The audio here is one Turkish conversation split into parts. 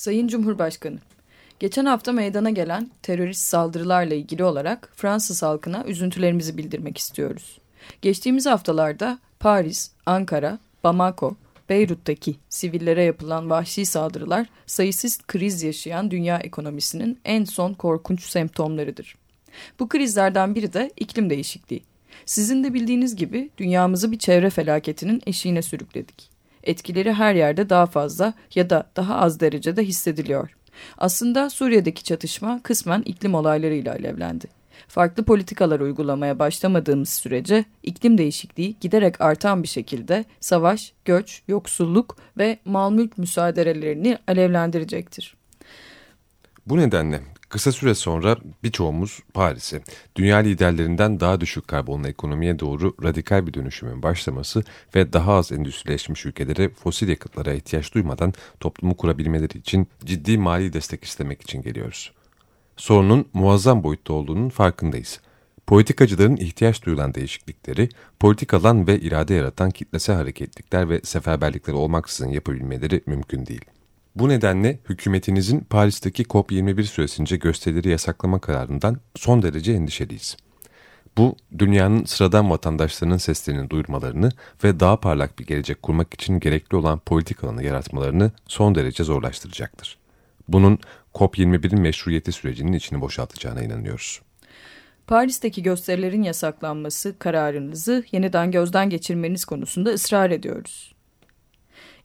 Sayın Cumhurbaşkanı, geçen hafta meydana gelen terörist saldırılarla ilgili olarak Fransız halkına üzüntülerimizi bildirmek istiyoruz. Geçtiğimiz haftalarda Paris, Ankara, Bamako, Beyrut'taki sivillere yapılan vahşi saldırılar sayısız kriz yaşayan dünya ekonomisinin en son korkunç semptomlarıdır. Bu krizlerden biri de iklim değişikliği. Sizin de bildiğiniz gibi dünyamızı bir çevre felaketinin eşiğine sürükledik. Etkileri her yerde daha fazla ya da daha az derecede hissediliyor. Aslında Suriye'deki çatışma kısmen iklim olaylarıyla alevlendi. Farklı politikalar uygulamaya başlamadığımız sürece iklim değişikliği giderek artan bir şekilde savaş, göç, yoksulluk ve mal mülk müsaadelerini alevlendirecektir. Bu nedenle Kısa süre sonra birçoğumuz Paris'e, dünya liderlerinden daha düşük karbonlu ekonomiye doğru radikal bir dönüşümün başlaması ve daha az endüstrileşmiş ülkelere fosil yakıtlara ihtiyaç duymadan toplumu kurabilmeleri için ciddi mali destek istemek için geliyoruz. Sorunun muazzam boyutta olduğunun farkındayız. Politikacıların ihtiyaç duyulan değişiklikleri, politik alan ve irade yaratan kitlesel hareketlikler ve seferberlikler olmaksızın yapabilmeleri mümkün değil. Bu nedenle hükümetinizin Paris'teki COP21 süresince gösterileri yasaklama kararından son derece endişeliyiz. Bu, dünyanın sıradan vatandaşlarının seslerini duyurmalarını ve daha parlak bir gelecek kurmak için gerekli olan politik alanı yaratmalarını son derece zorlaştıracaktır. Bunun COP21'in meşruiyeti sürecinin içini boşaltacağına inanıyoruz. Paris'teki gösterilerin yasaklanması kararınızı yeniden gözden geçirmeniz konusunda ısrar ediyoruz.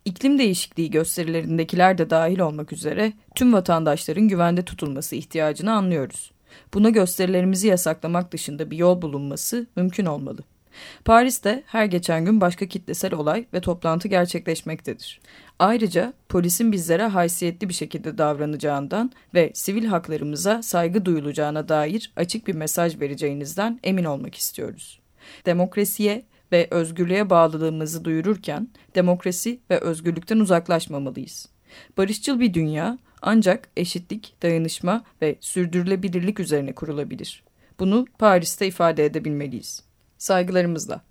İklim değişikliği gösterilerindekiler de dahil olmak üzere tüm vatandaşların güvende tutulması ihtiyacını anlıyoruz. Buna gösterilerimizi yasaklamak dışında bir yol bulunması mümkün olmalı. Paris'te her geçen gün başka kitlesel olay ve toplantı gerçekleşmektedir. Ayrıca polisin bizlere haysiyetli bir şekilde davranacağından ve sivil haklarımıza saygı duyulacağına dair açık bir mesaj vereceğinizden emin olmak istiyoruz. Demokrasiye, ve özgürlüğe bağlılığımızı duyururken demokrasi ve özgürlükten uzaklaşmamalıyız. Barışçıl bir dünya ancak eşitlik, dayanışma ve sürdürülebilirlik üzerine kurulabilir. Bunu Paris'te ifade edebilmeliyiz. Saygılarımızla.